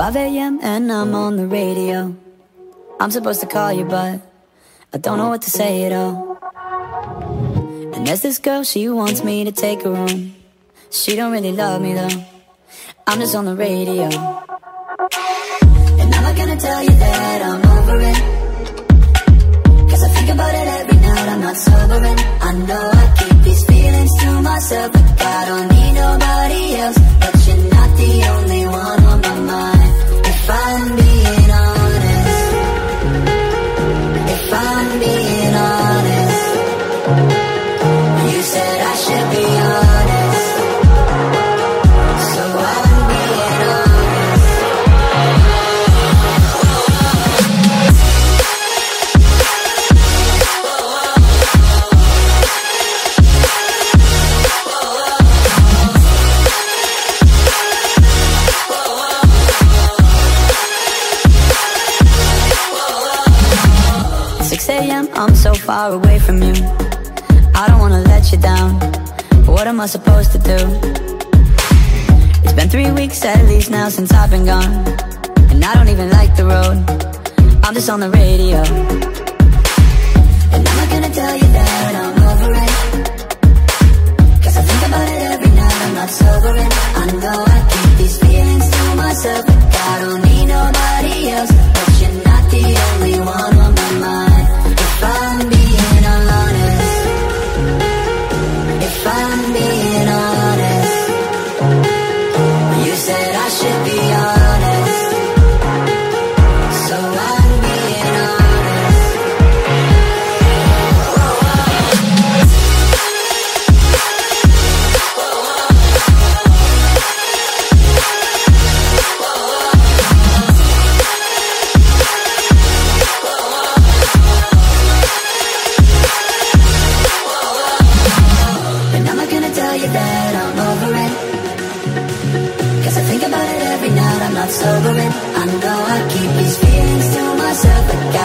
5 a.m. and I'm on the radio. I'm supposed to call you, but I don't know what to say at all. And there's this girl, she wants me to take her home. She don't really love me though. I'm just on the radio. And I'm not gonna tell you that I'm I'm so far away from you. I don't wanna let you down. But What am I supposed to do? It's been three weeks at least now since I've been gone. And I don't even like the road. I'm just on the radio. And I'm not gonna tell you that I'm over it. Cause I think about it every night, I'm not sober I know I keep these feelings to myself. I don't need nobody else. Cause I think about it every night, I'm not sobering I know I keep these feelings to myself, but